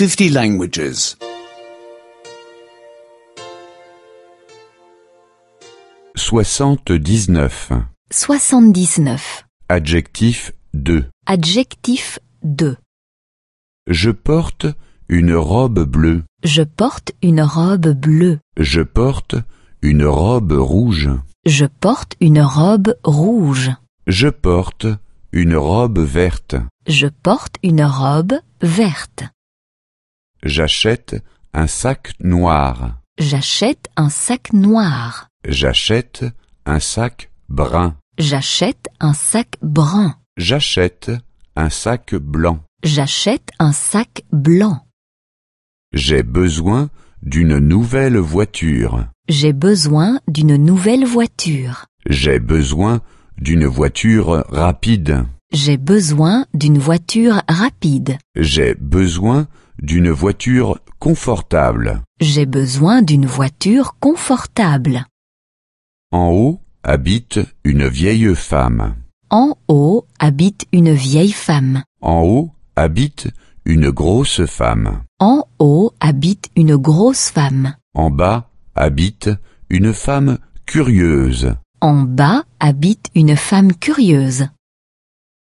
50 languages. 79. 79. Adjectif 2. Adjectif 2. Je porte une robe bleue. Je porte une robe bleue. Je porte une robe rouge. Je porte une robe rouge. Je porte une robe verte. Je porte une robe verte. J'achète un sac noir. J'achète un sac noir. J'achète un sac brun. J'achète un sac brun. J'achète un sac blanc. J'achète un sac blanc. J'ai besoin d'une nouvelle voiture. J'ai besoin d'une nouvelle voiture. J'ai besoin d'une voiture rapide. J'ai besoin d'une voiture rapide. J'ai besoin d'une voiture confortable. J'ai besoin d'une voiture confortable. En haut habite une vieille femme. En haut habite une vieille femme. En haut habite une grosse femme. En haut habite une grosse femme. En bas habite une femme curieuse. En bas habite une femme curieuse.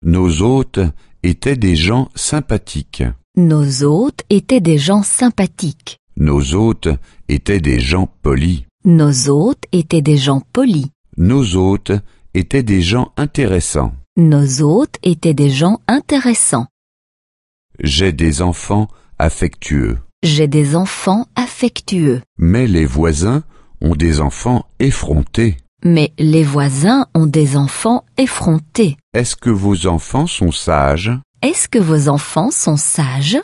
Nos hôtes étaient des gens sympathiques. Nos hôtes étaient des gens sympathiques. Nos hôtes étaient des gens polis. Nos hôtes étaient des gens polis. Nos hôtes étaient des gens intéressants. Nos hôtes étaient des gens intéressants. J'ai des enfants affectueux. J'ai des enfants affectueux. Mais les voisins ont des enfants effrontés. Mais les voisins ont des enfants effrontés. Est-ce que vos enfants sont sages? Est-ce que vos enfants sont sages?